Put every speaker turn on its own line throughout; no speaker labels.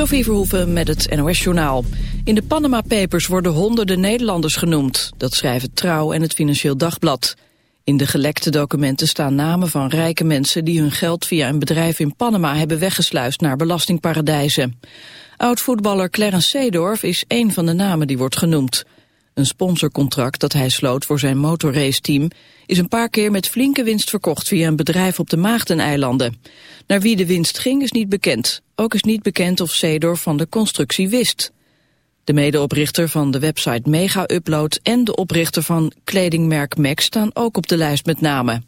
Sophie Verhoeven met het NOS-journaal. In de Panama Papers worden honderden Nederlanders genoemd. Dat schrijven Trouw en het Financieel Dagblad. In de gelekte documenten staan namen van rijke mensen... die hun geld via een bedrijf in Panama hebben weggesluist naar belastingparadijzen. Oud-voetballer Clarence Seedorf is één van de namen die wordt genoemd. Een sponsorcontract dat hij sloot voor zijn motorraceteam... is een paar keer met flinke winst verkocht via een bedrijf op de Maagdeneilanden. Naar wie de winst ging is niet bekend. Ook is niet bekend of Seedorf van de constructie wist. De medeoprichter van de website Mega Upload en de oprichter van kledingmerk Max staan ook op de lijst met namen.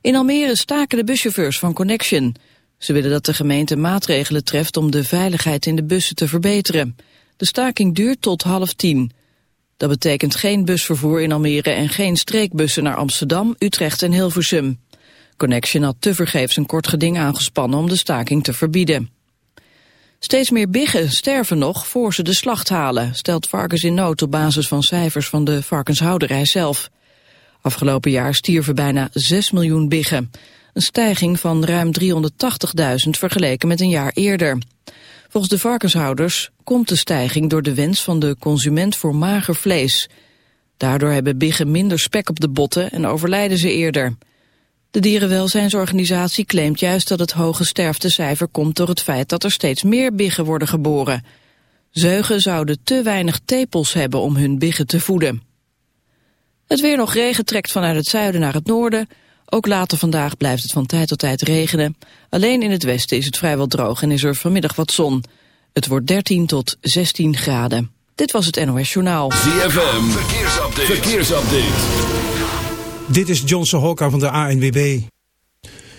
In Almere staken de buschauffeurs van Connection. Ze willen dat de gemeente maatregelen treft om de veiligheid in de bussen te verbeteren. De staking duurt tot half tien. Dat betekent geen busvervoer in Almere en geen streekbussen naar Amsterdam, Utrecht en Hilversum. Connection had tevergeefs een kort geding aangespannen om de staking te verbieden. Steeds meer biggen sterven nog voor ze de slacht halen, stelt Varkens in Nood op basis van cijfers van de varkenshouderij zelf. Afgelopen jaar stierven bijna 6 miljoen biggen, een stijging van ruim 380.000 vergeleken met een jaar eerder. Volgens de varkenshouders komt de stijging door de wens van de consument voor mager vlees. Daardoor hebben biggen minder spek op de botten en overlijden ze eerder. De dierenwelzijnsorganisatie claimt juist dat het hoge sterftecijfer komt door het feit dat er steeds meer biggen worden geboren. Zeugen zouden te weinig tepels hebben om hun biggen te voeden. Het weer nog regen trekt vanuit het zuiden naar het noorden. Ook later vandaag blijft het van tijd tot tijd regenen. Alleen in het westen is het vrijwel droog en is er vanmiddag wat zon. Het wordt 13 tot 16 graden. Dit was het NOS Journaal.
ZFM, verkeersupdate. verkeersupdate.
Dit is Johnson Hokka van de ANWB.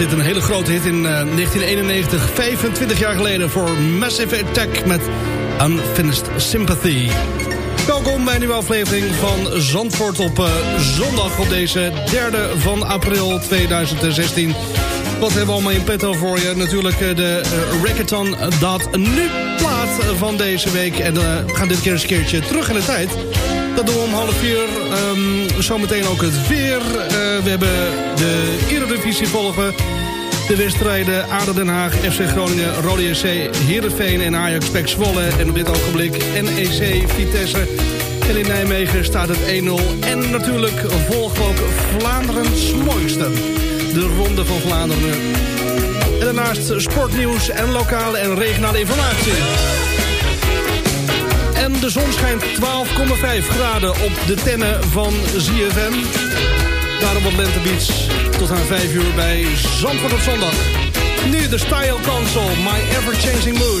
Dit een hele grote hit in 1991, 25 jaar geleden... voor Massive Attack met Unfinished Sympathy. Welkom bij een nieuwe aflevering van Zandvoort op uh, zondag... op deze derde van april 2016. Wat hebben we allemaal in petto voor je? Natuurlijk de uh, Rackathon dat nu plaat van deze week. En we gaan dit keer eens een keertje terug in de tijd... Dat doen om half vier. Um, zometeen ook het weer. Uh, we hebben de Eredivisie volgen. De wedstrijden ADO Den Haag, FC Groningen, Rode SC, Heerenveen en Ajax Pek Zwolle. En op dit ogenblik NEC, Vitesse. En in Nijmegen staat het 1-0. En natuurlijk volgen we ook Vlaanderens mooiste. De Ronde van Vlaanderen. En daarnaast sportnieuws en lokale en regionale informatie de zon schijnt 12,5 graden op de tennen van ZFM. Daarom op Lente Beach tot aan 5 uur bij Zandvoort op zondag. Nu de Style Console, My Ever Changing Mood.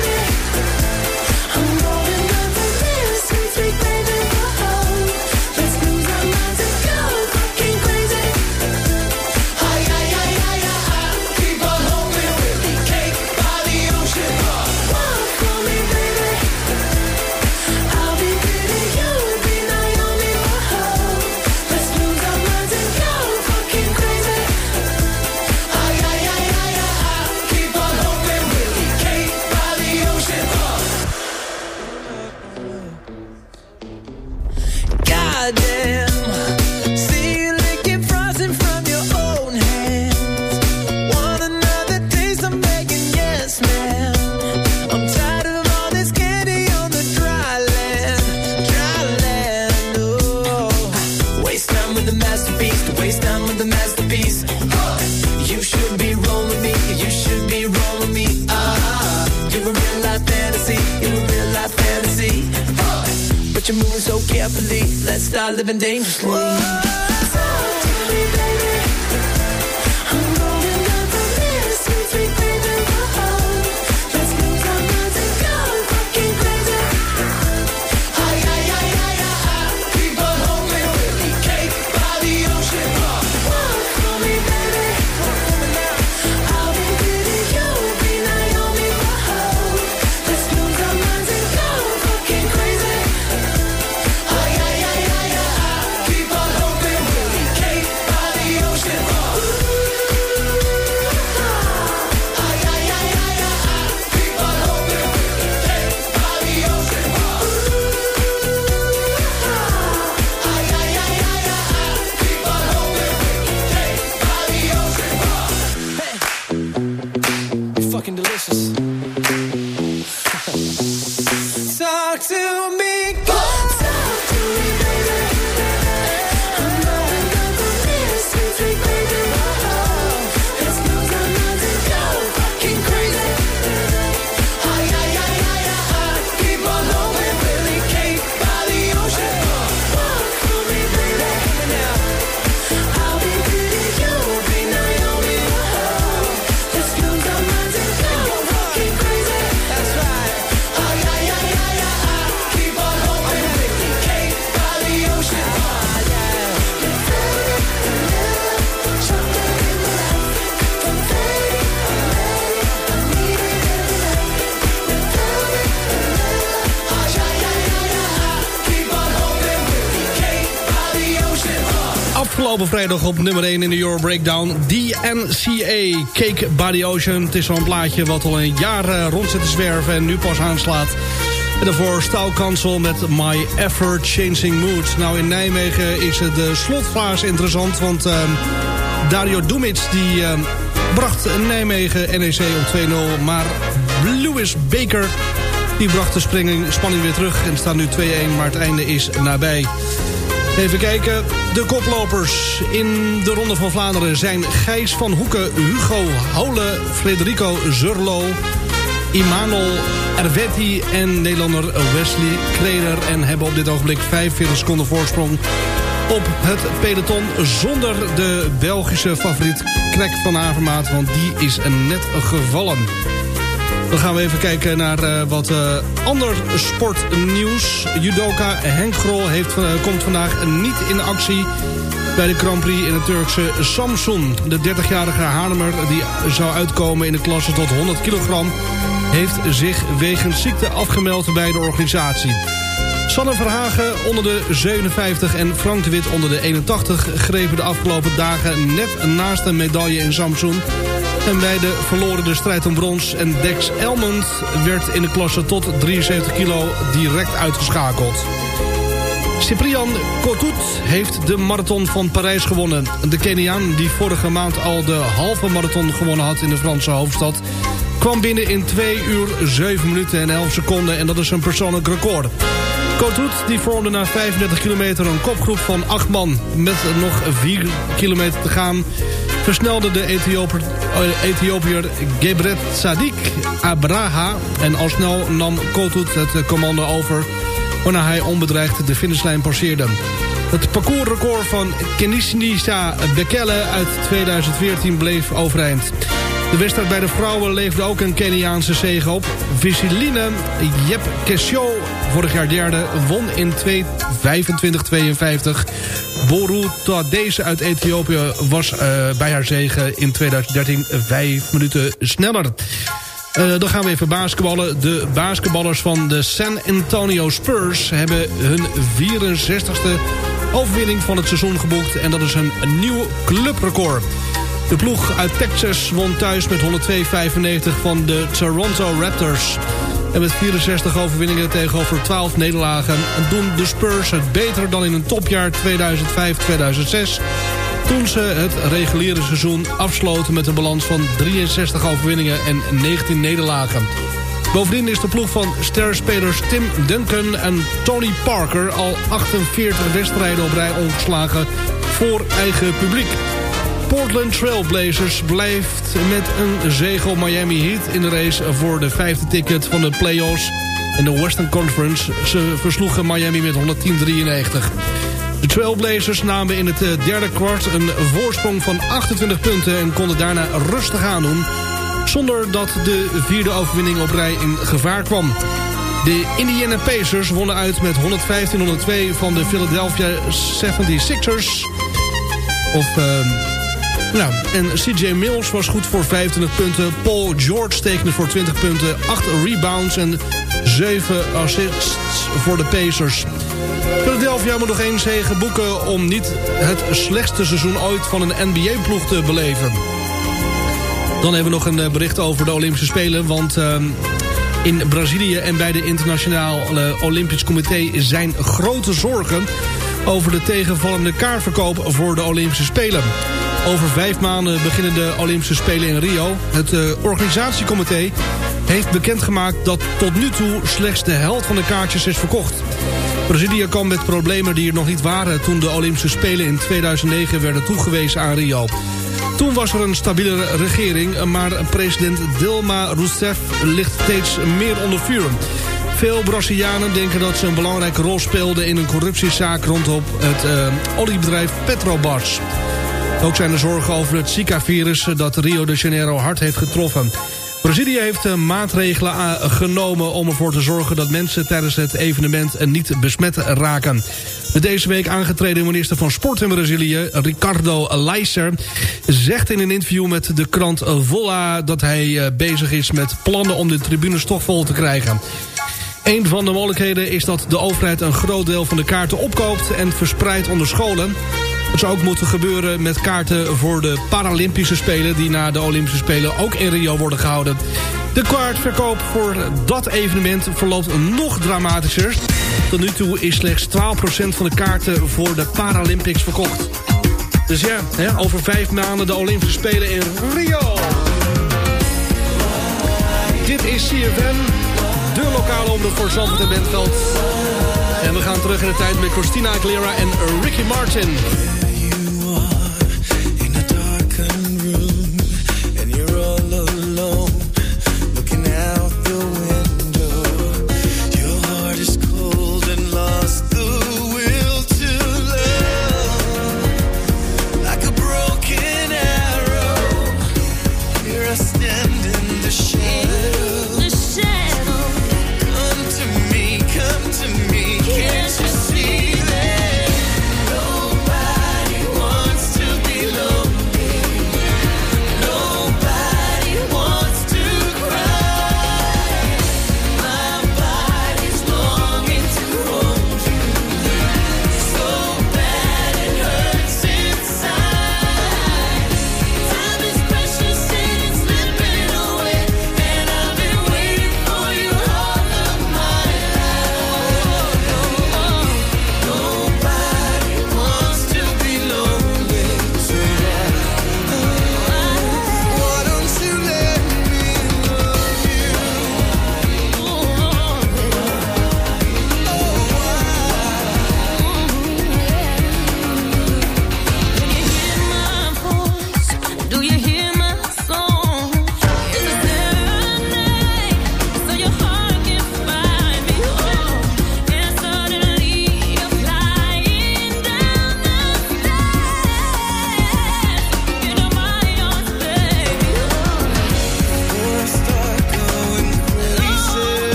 Vrijdag op nummer 1 in de Euro Breakdown. DNCA, Cake by the Ocean. Het is zo'n plaatje wat al een jaar eh, rond zit te zwerven en nu pas aanslaat. En daarvoor Stouw Kansel met My Ever Changing Mood. Nou, in Nijmegen is de slotfase interessant, want ehm, Dario Dumits die ehm, bracht Nijmegen NEC op 2-0. Maar Lewis Baker die bracht de springing, spanning weer terug en staat nu 2-1, maar het einde is nabij. Even kijken. De koplopers in de Ronde van Vlaanderen zijn Gijs van Hoeken, Hugo Hole, Federico Zurlo, Imanol Ervetti en Nederlander Wesley Kreder. En hebben op dit ogenblik 45 seconden voorsprong op het peloton zonder de Belgische favoriet Krek van Avermaat, want die is net gevallen. Dan gaan we even kijken naar uh, wat uh, ander sportnieuws. Judoka Henk Grol heeft, uh, komt vandaag niet in actie bij de Grand Prix in het Turkse Samsun. De 30-jarige Haarlemmer die zou uitkomen in de klasse tot 100 kilogram... heeft zich wegens ziekte afgemeld bij de organisatie. Sanne Verhagen onder de 57 en Frank de Wit onder de 81... grepen de afgelopen dagen net naast een medaille in Samsun... En beide verloren de strijd om brons. En Dex Elmond werd in de klasse tot 73 kilo direct uitgeschakeld. Cyprian Kortut heeft de marathon van Parijs gewonnen. De Keniaan, die vorige maand al de halve marathon gewonnen had in de Franse hoofdstad... kwam binnen in 2 uur 7 minuten en 11 seconden en dat is een persoonlijk record. Kortut die vormde na 35 kilometer een kopgroep van 8 man... met nog 4 kilometer te gaan versnelde de Ethiopiër, uh, Ethiopiër Gebret Sadik Abraha... en al snel nam Kotut het commando over... waarna hij onbedreigd de finishlijn passeerde. Het parcoursrecord van Kenisnisa Bekele uit 2014 bleef overeind. De wedstrijd bij de vrouwen leefde ook een Keniaanse zege op. Visiline Jep Kesho, vorig jaar derde, won in 2.25.52. Boru Tadese uit Ethiopië was uh, bij haar zege in 2013 vijf minuten sneller. Uh, dan gaan we even basketballen. De basketballers van de San Antonio Spurs hebben hun 64ste overwinning van het seizoen geboekt. En dat is een nieuw clubrecord. De ploeg uit Texas won thuis met 102-95 van de Toronto Raptors. En met 64 overwinningen tegenover 12 nederlagen... doen de Spurs het beter dan in een topjaar 2005-2006... toen ze het reguliere seizoen afsloten met een balans van 63 overwinningen en 19 nederlagen. Bovendien is de ploeg van sterspelers Tim Duncan en Tony Parker... al 48 wedstrijden op rij ongeslagen voor eigen publiek. Portland Trailblazers blijft met een zegel Miami Heat in de race voor de vijfde ticket van de playoffs in de Western Conference. Ze versloegen Miami met 110-93. De Trailblazers namen in het eh, derde kwart een voorsprong van 28 punten en konden daarna rustig aandoen zonder dat de vierde overwinning op rij in gevaar kwam. De Indiana Pacers wonnen uit met 115-102 van de Philadelphia 76ers. Of... Uh, nou, en CJ Mills was goed voor 25 punten. Paul George tekende voor 20 punten. 8 rebounds en 7 assists voor de Pacers. Philadelphia moet nog één zegen boeken... om niet het slechtste seizoen ooit van een NBA-ploeg te beleven. Dan hebben we nog een eh, bericht over de Olympische Spelen. Want uh, in Brazilië en bij de Internationaal uh, Olympisch Comité... zijn grote zorgen over de tegenvallende kaartverkoop voor de Olympische Spelen. Over vijf maanden beginnen de Olympische Spelen in Rio. Het uh, organisatiecomité heeft bekendgemaakt dat tot nu toe slechts de helft van de kaartjes is verkocht. Brazilië kwam met problemen die er nog niet waren toen de Olympische Spelen in 2009 werden toegewezen aan Rio. Toen was er een stabiele regering, maar president Dilma Rousseff ligt steeds meer onder vuur. Veel Brazilianen denken dat ze een belangrijke rol speelden in een corruptiezaak rondom het uh, oliebedrijf Petrobras. Ook zijn er zorgen over het Zika-virus dat Rio de Janeiro hard heeft getroffen. Brazilië heeft eh, maatregelen eh, genomen om ervoor te zorgen dat mensen tijdens het evenement niet besmet raken. De deze week aangetreden minister van Sport in Brazilië, Ricardo Leisser, zegt in een interview met de krant Volla dat hij eh, bezig is met plannen om de tribunes toch vol te krijgen. Een van de mogelijkheden is dat de overheid een groot deel van de kaarten opkoopt en verspreidt onder scholen. Het zou ook moeten gebeuren met kaarten voor de Paralympische Spelen... die na de Olympische Spelen ook in Rio worden gehouden. De kaartverkoop voor dat evenement verloopt nog dramatischer. Tot nu toe is slechts 12% van de kaarten voor de Paralympics verkocht. Dus ja, hè, over vijf maanden de Olympische Spelen in Rio. Dit is CFM, de lokale omroep voor Zandvoort en Bentveld. En we gaan terug in de tijd met Christina Aguilera en Ricky Martin.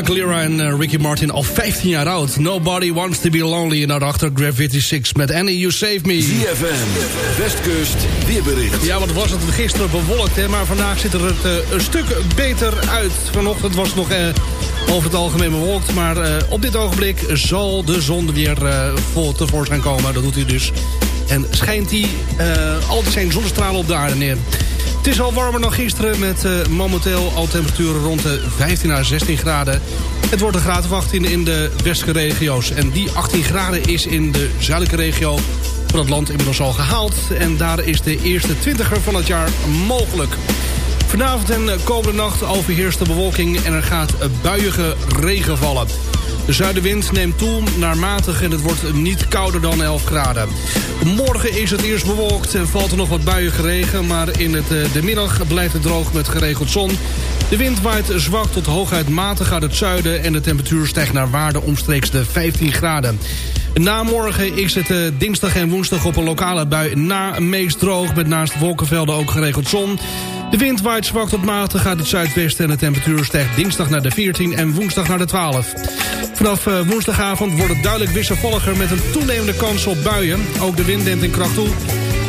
Aguilera en uh, Ricky Martin al 15 jaar oud. Nobody wants to be lonely. En daarachter Gravity 6 met Annie, You Save Me.
ZFM, Westkust, weerbericht.
Ja, wat was het gisteren bewolkt, hè? maar vandaag ziet er het uh, een stuk beter uit. Vanochtend was het nog uh, over het algemeen bewolkt. Maar uh, op dit ogenblik zal de zon weer vol tevoorschijn komen. Dat doet hij dus. En schijnt hij altijd zijn zonnestralen op de aarde neer. Het is al warmer dan gisteren met uh, momenteel al temperaturen rond de 15 à 16 graden. Het wordt een graad of 18 in de westelijke regio's. En die 18 graden is in de zuidelijke regio van het land inmiddels al gehaald. En daar is de eerste twintiger van het jaar mogelijk. Vanavond en komende nacht overheerst de bewolking en er gaat buiige regen vallen. De zuidenwind neemt toe naar matig en het wordt niet kouder dan 11 graden. Morgen is het eerst bewolkt en valt er nog wat buien regen... maar in het, eh, de middag blijft het droog met geregeld zon. De wind waait zwak tot hooguit matig uit het zuiden... en de temperatuur stijgt naar waarde omstreeks de 15 graden. Na morgen is het uh, dinsdag en woensdag op een lokale bui na meest droog... met naast wolkenvelden ook geregeld zon. De wind waait zwak tot matig uit het zuidwesten... en de temperatuur stijgt dinsdag naar de 14 en woensdag naar de 12. Vanaf uh, woensdagavond wordt het duidelijk wisselvalliger... met een toenemende kans op buien. Ook de wind neemt in kracht toe.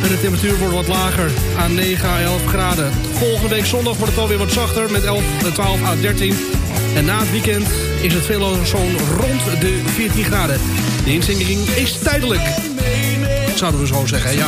En de temperatuur wordt wat lager, aan 9 à 11 graden. Volgende week zondag wordt het alweer wat zachter... met 11, 12 à 13. En na het weekend is het veel zo'n rond de 14 graden. De inzinking is tijdelijk. Zouden we zo zeggen, ja.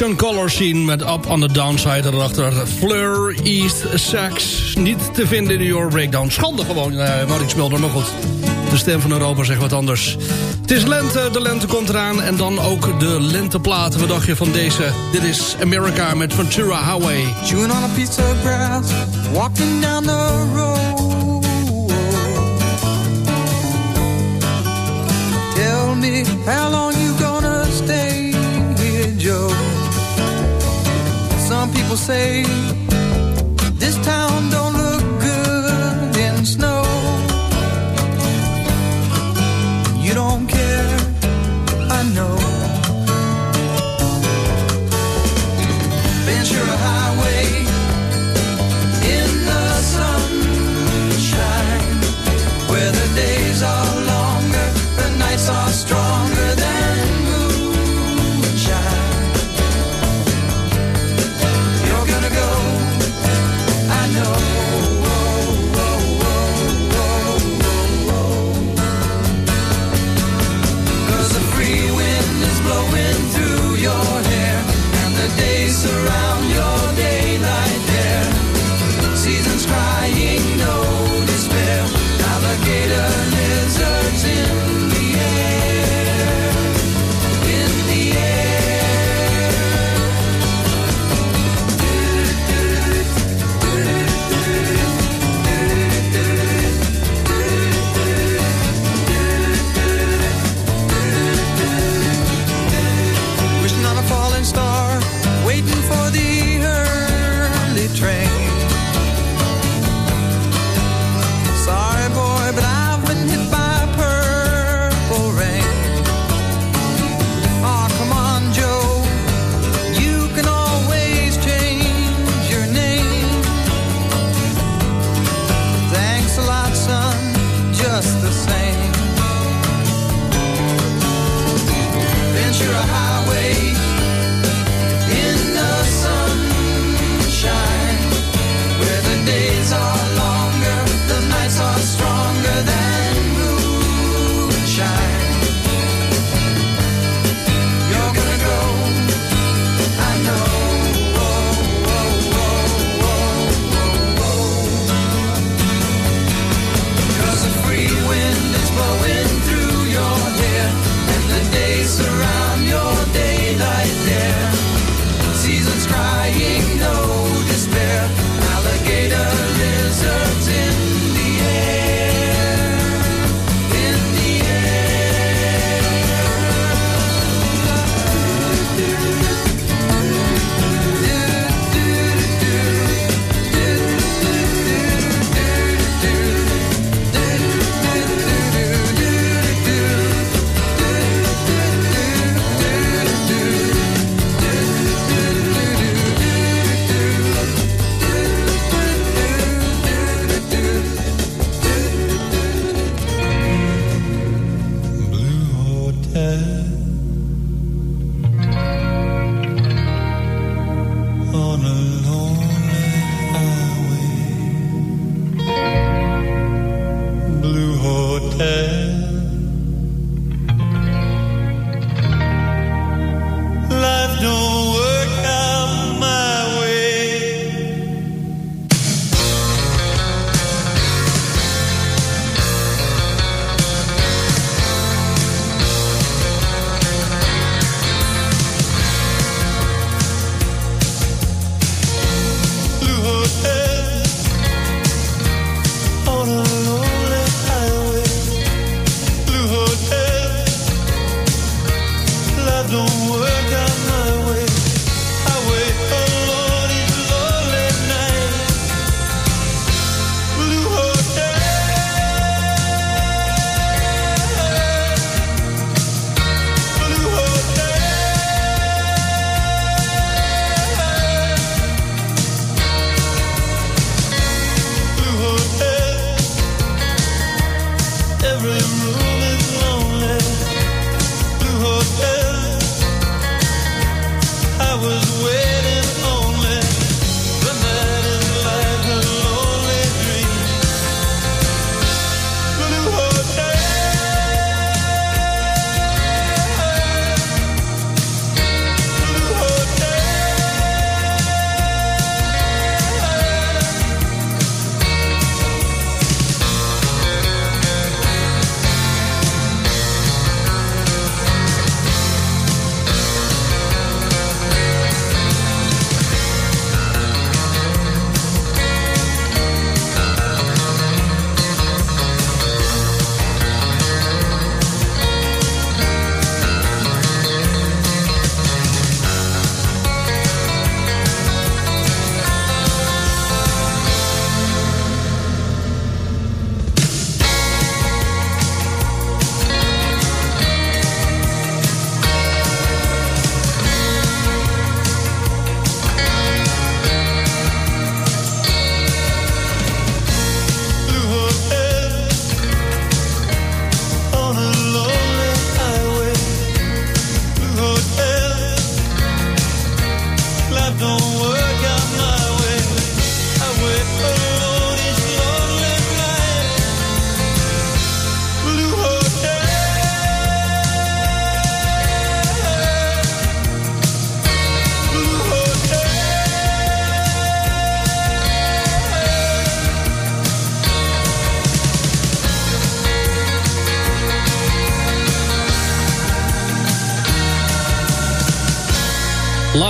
Color Scene met Up on the Downside erachter. Fleur East Sax. Niet te vinden in Your Breakdown. Schande gewoon, eh, Maurits Mulder. Maar goed, de stem van Europa zegt wat anders. Het is lente, de lente komt eraan. En dan ook de lenteplaten. Wat dacht je van deze? Dit is America met Ventura Highway.
Chewing on a piece of. Walking down the road. Tell me how long Some people say this town don't look good in snow.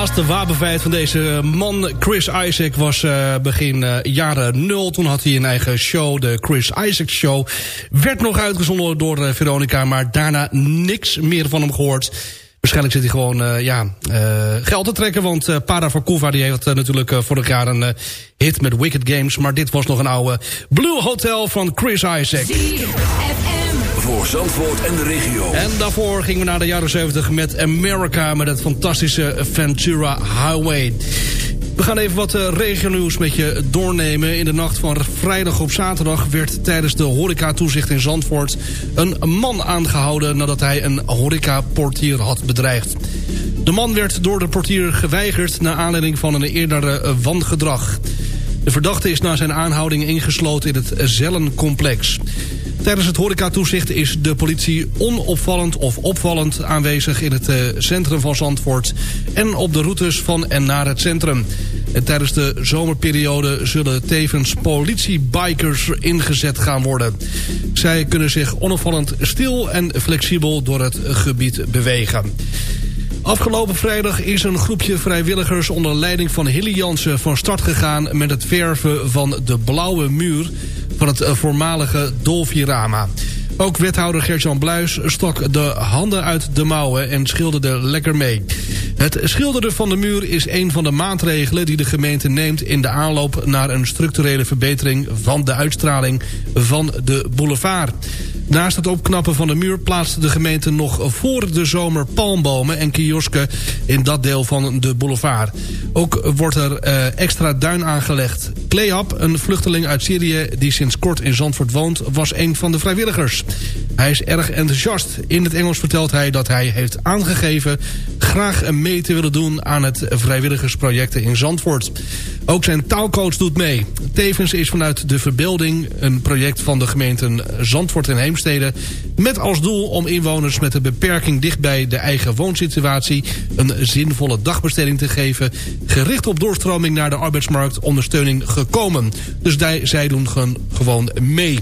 Laatste wapenfeit van deze man, Chris Isaac, was eh, begin eh, jaren nul. Toen had hij een eigen show, de Chris Isaac Show. Werd nog uitgezonden door eh, Veronica, maar daarna niks meer van hem gehoord. Waarschijnlijk zit hij gewoon eh, ja, eh, geld te trekken. Want eh Para Vakuva die heeft eh, natuurlijk eh, vorig jaar een eh, hit met Wicked Games. Maar dit was nog een oude Blue Hotel van Chris Isaac.
Voor Zandvoort en de regio.
En daarvoor gingen we naar de jaren 70 met America... met het fantastische Ventura Highway. We gaan even wat uh, regionieuws met je doornemen. In de nacht van vrijdag op zaterdag werd tijdens de horeca-toezicht in Zandvoort... een man aangehouden nadat hij een horecaportier had bedreigd. De man werd door de portier geweigerd... naar aanleiding van een eerdere wangedrag. De verdachte is na zijn aanhouding ingesloten in het Zellencomplex. Tijdens het horecatoezicht is de politie onopvallend of opvallend aanwezig in het uh, centrum van Zandvoort en op de routes van en naar het centrum. En tijdens de zomerperiode zullen tevens politiebikers ingezet gaan worden. Zij kunnen zich onopvallend stil en flexibel door het gebied bewegen. Afgelopen vrijdag is een groepje vrijwilligers onder leiding van Hilly Jansen van start gegaan met het verven van de blauwe muur van het voormalige Dolfirama. Ook wethouder Gert-Jan Bluis stok de handen uit de mouwen en schilderde lekker mee. Het schilderen van de muur is een van de maatregelen die de gemeente neemt... in de aanloop naar een structurele verbetering van de uitstraling van de boulevard. Naast het opknappen van de muur plaatst de gemeente nog voor de zomer palmbomen en kiosken in dat deel van de boulevard. Ook wordt er uh, extra duin aangelegd. Kleab, een vluchteling uit Syrië die sinds kort in Zandvoort woont, was een van de vrijwilligers. Hij is erg enthousiast. In het Engels vertelt hij dat hij heeft aangegeven... graag mee te willen doen aan het vrijwilligersprojecten in Zandvoort. Ook zijn taalcoach doet mee. Tevens is vanuit de verbeelding een project van de gemeenten Zandvoort en Heemstede... met als doel om inwoners met een beperking dichtbij de eigen woonsituatie... een zinvolle dagbesteding te geven... gericht op doorstroming naar de arbeidsmarkt ondersteuning gekomen. Dus zij doen gewoon mee.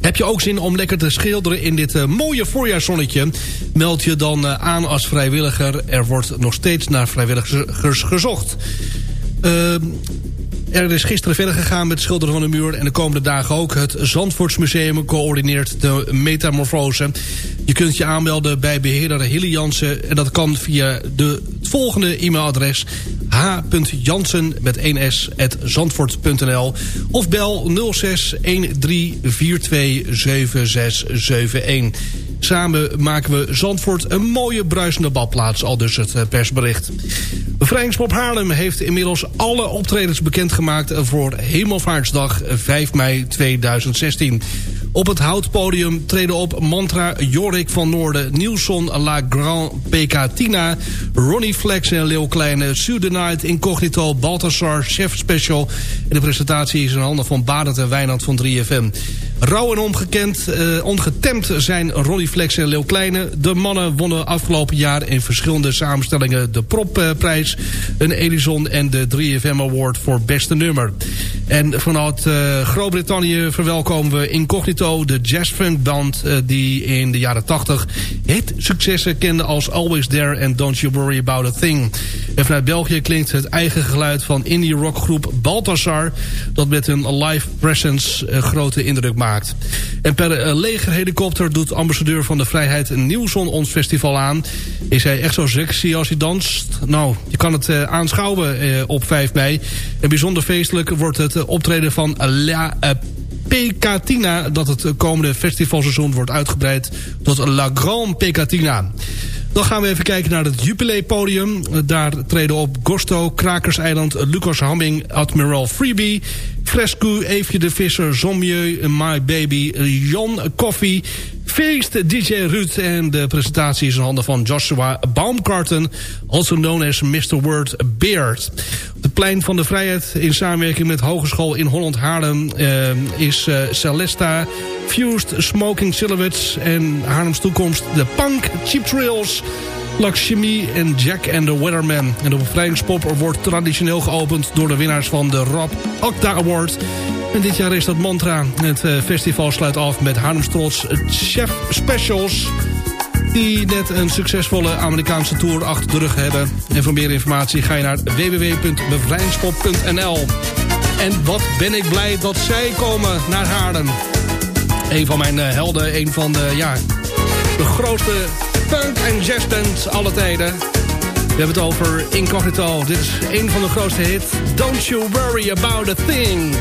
Heb je ook zin om lekker te schilderen in dit uh, mooie voorjaarszonnetje? Meld je dan uh, aan als vrijwilliger. Er wordt nog steeds naar vrijwilligers gezocht. Uh, er is gisteren verder gegaan met schilderen van de muur... en de komende dagen ook. Het Zandvoortsmuseum coördineert de metamorfose. Je kunt je aanmelden bij beheerder Hilly Jansen... en dat kan via de, het volgende e-mailadres h.jansen met 1s at zandvoort.nl of bel 06 1342 7671. Samen maken we Zandvoort een mooie bruisende badplaats, al dus het persbericht. Bevrijdingspop Haarlem heeft inmiddels alle optredens bekendgemaakt voor Hemelvaartsdag 5 mei 2016. Op het houtpodium treden op Mantra, Jorik van Noorden... Nielson, La Grand Pecatina, Ronnie Flex en Leeuw Kleine... Night, Incognito, Balthasar, Chef Special... en de presentatie is in handen van Barend en Wijnand van 3FM. Rauw en omgekend, uh, ongetemd zijn Ronnie Flex en Leeuw Kleine. De mannen wonnen afgelopen jaar in verschillende samenstellingen... de Propprijs, een Edison en de 3FM Award voor beste nummer. En vanuit uh, Groot-Brittannië verwelkomen we Incognito... de jazzfunkband uh, die in de jaren 80 het successen kende als Always There... en Don't You Worry About A Thing. En vanuit België klinkt het eigen geluid van indie rockgroep Balthasar... dat met een live presence grote indruk maakt. En per uh, legerhelikopter doet ambassadeur van de vrijheid Nieuwson ons festival aan. Is hij echt zo sexy als hij danst? Nou, je kan het uh, aanschouwen uh, op 5 mei. En bijzonder feestelijk wordt het optreden van La Pecatina... dat het komende festivalseizoen wordt uitgebreid tot La Grande Pecatina. Dan gaan we even kijken naar het Jubilee-podium. Daar treden op Gosto, Krakerseiland, Lucas Hamming, Admiral Freebie... Fresco, Eefje de Visser, Zombieu, My Baby, Jan Coffee... Feest, DJ Ruud en de presentatie is in handen van Joshua Baumgarten... also known as Mr. Word Beard. Op het plein van de vrijheid in samenwerking met Hogeschool in Holland Haarlem... Uh, is uh, Celesta, Fused, Smoking Silhouettes en Haarlems toekomst... de Punk, Cheap Trails... Lakshmi en Jack and the Weatherman. En de bevrijdingspop wordt traditioneel geopend door de winnaars van de Rob Octa Award. En dit jaar is dat mantra. Het uh, festival sluit af met Haarlems trots Chef Specials die net een succesvolle Amerikaanse tour achter de rug hebben. En voor meer informatie ga je naar www.bevrijdingspop.nl En wat ben ik blij dat zij komen naar Haarlem. Een van mijn uh, helden, een van de, ja, de grootste punk en jazzbands alle tijden. We hebben het over Incognito. Dit is een van de grootste hits. Don't you worry about a thing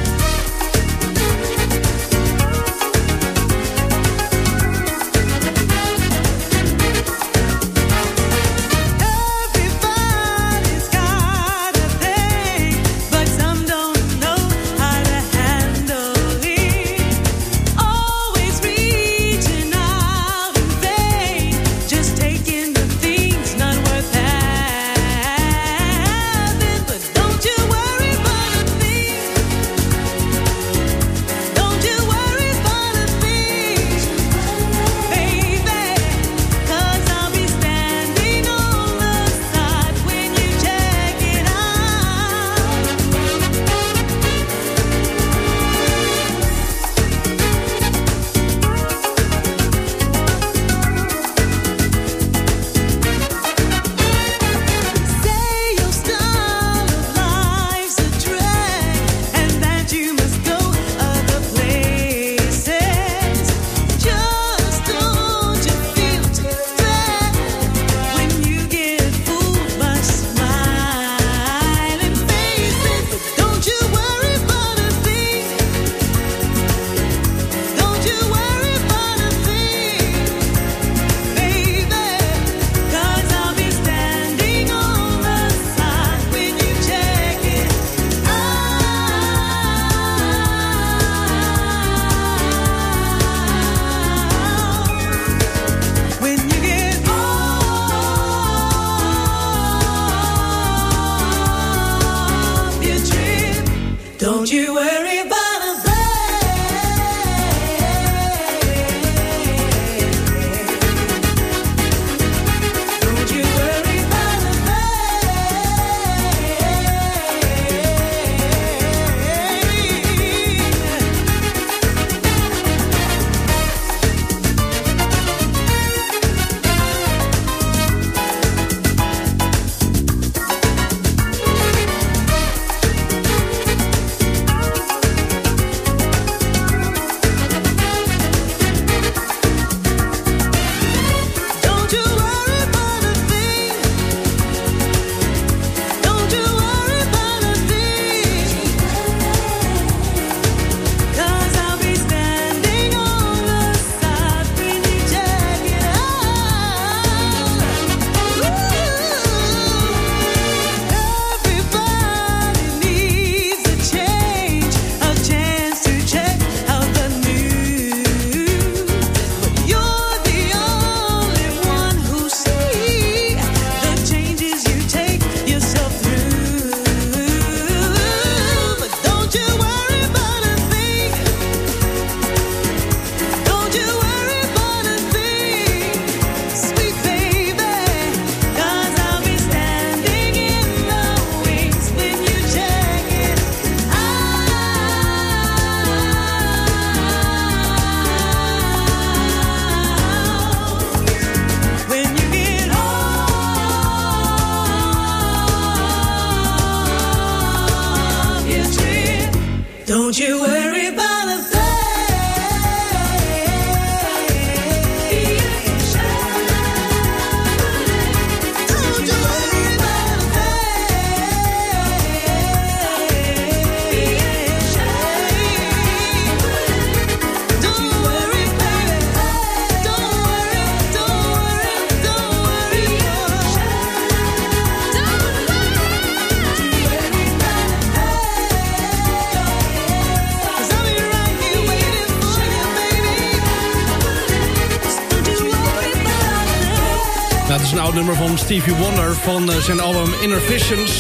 van Stevie Wonder van eh, zijn album Inner Visions.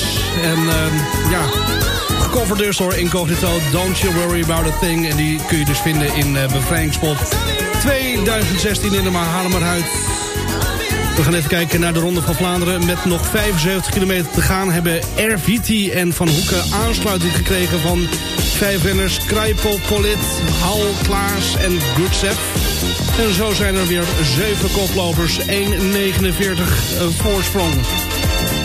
En uh, ja, gecoverd dus door Incognito, Don't You Worry About A Thing. En die kun je dus vinden in uh, Bevrijdingspot 2016 in de Mahalemerhuid. We gaan even kijken naar de Ronde van Vlaanderen. Met nog 75 kilometer te gaan hebben Erviti en Van Hoeken aansluiting gekregen van vijf renners Kruipel, Polit, Hal, Klaas en Goodsef. En zo zijn er weer 7 koplopers. 1,49 eh, voorsprong.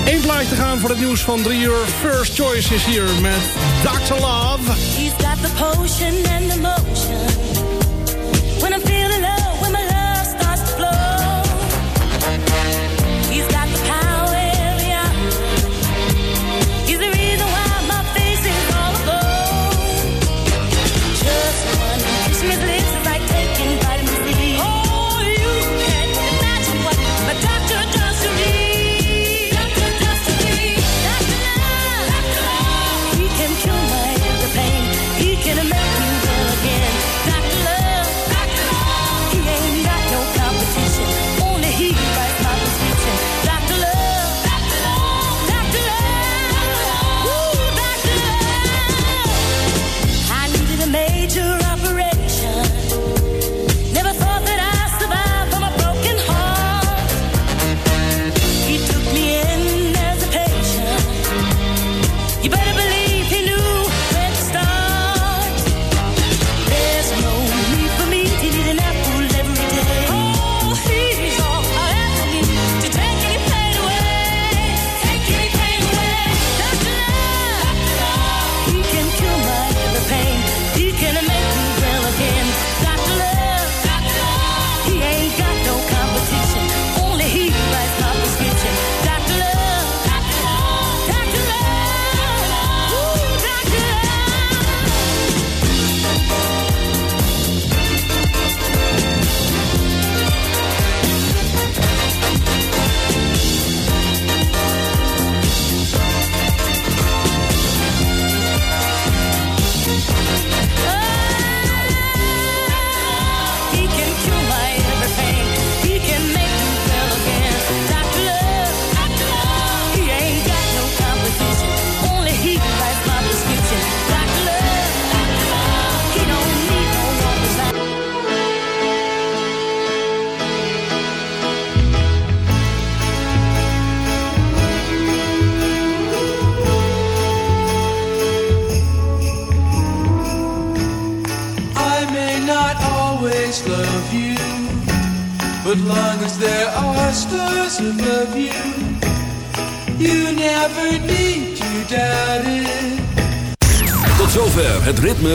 Eén plaatje te gaan voor het nieuws van 3 uur. First Choice is hier met Dr. Love.
He's got the potion and the motion.